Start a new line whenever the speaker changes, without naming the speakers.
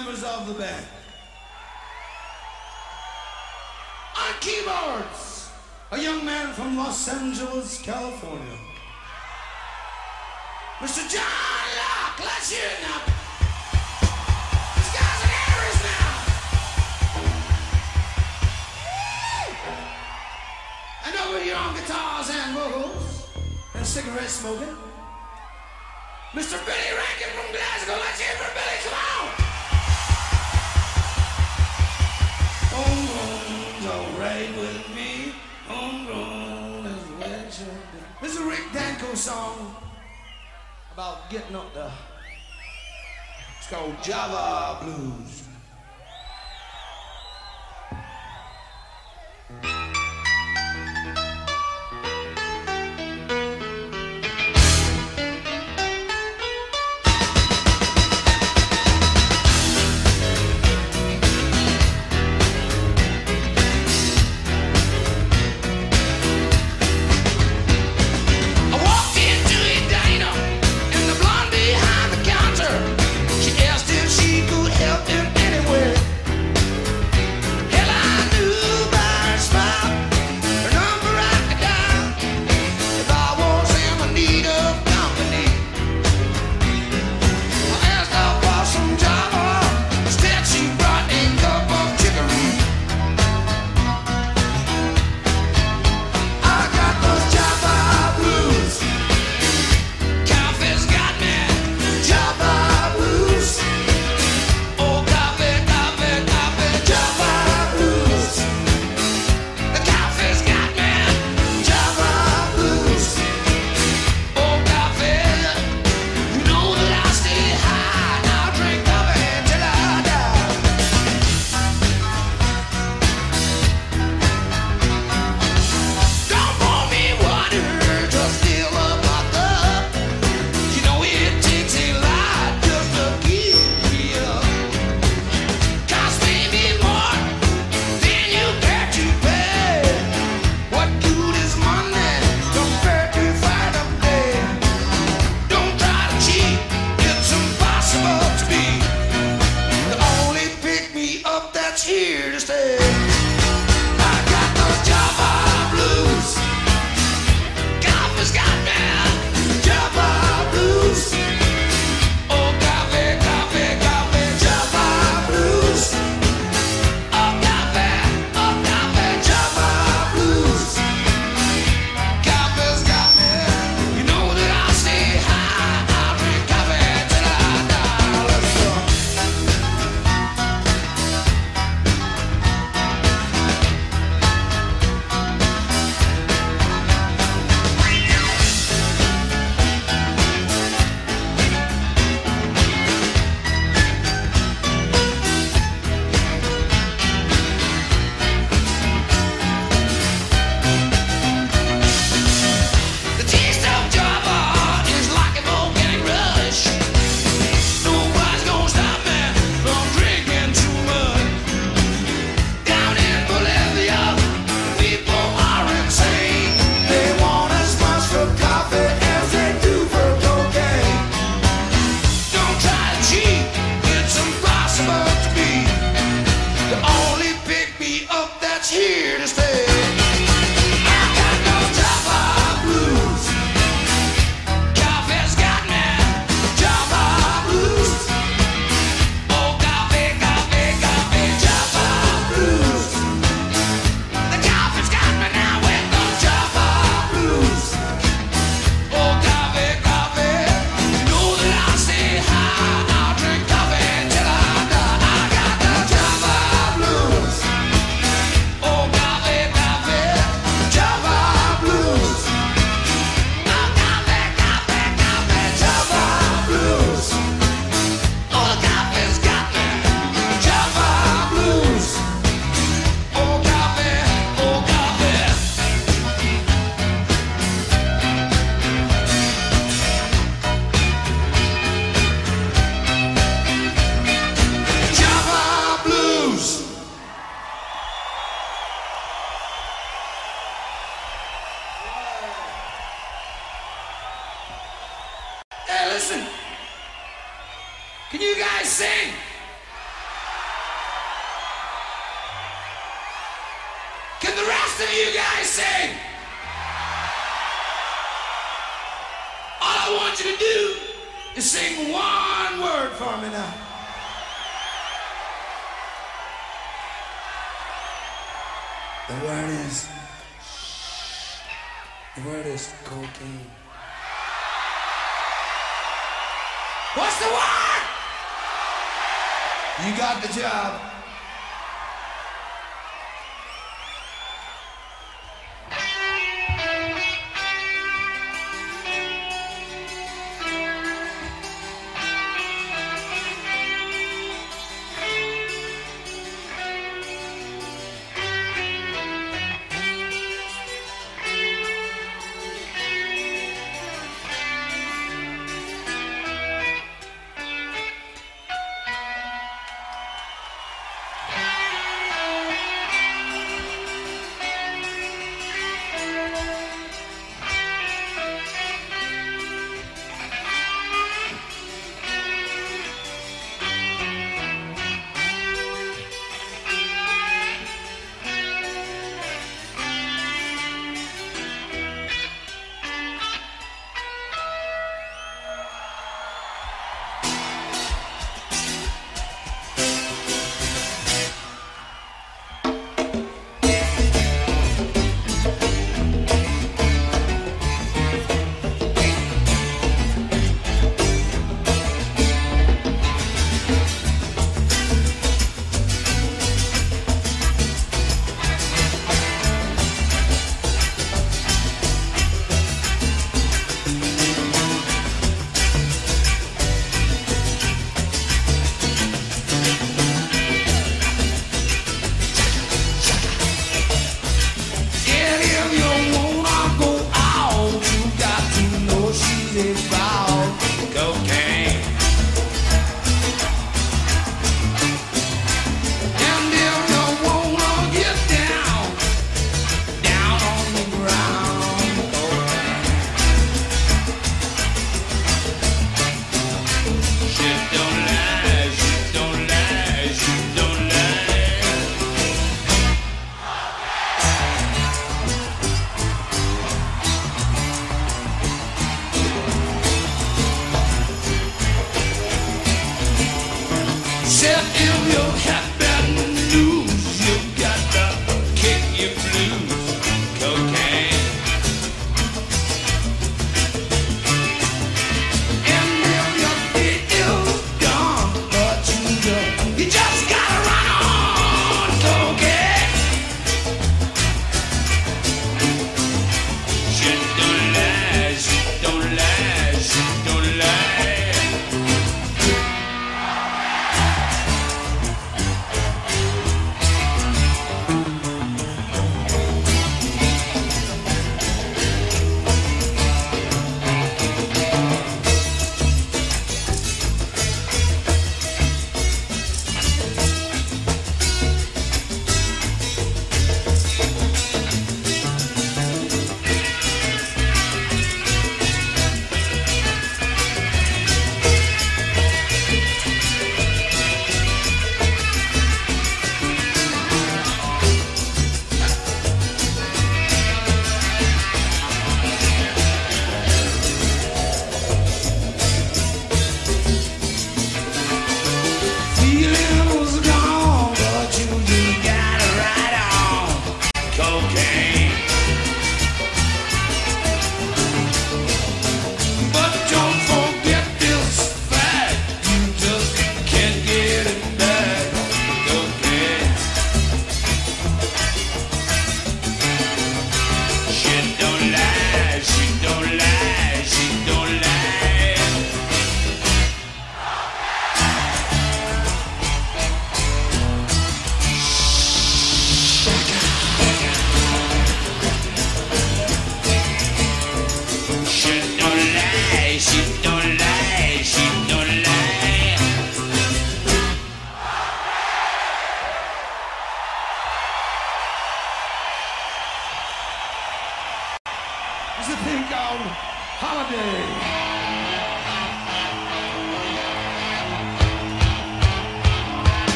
members of the band. On keyboards, a young man from Los Angeles, California. Mr. John Locke, let's hear it now. Now. And over here on guitars and vocals and cigarette smoking, Mr. Billy Rankin from Glasgow, let's hear it for Billy. roll, This is a Rick Danko song about getting up there. It's called Java Blues.
Cocaine.
What's the word? You got the job.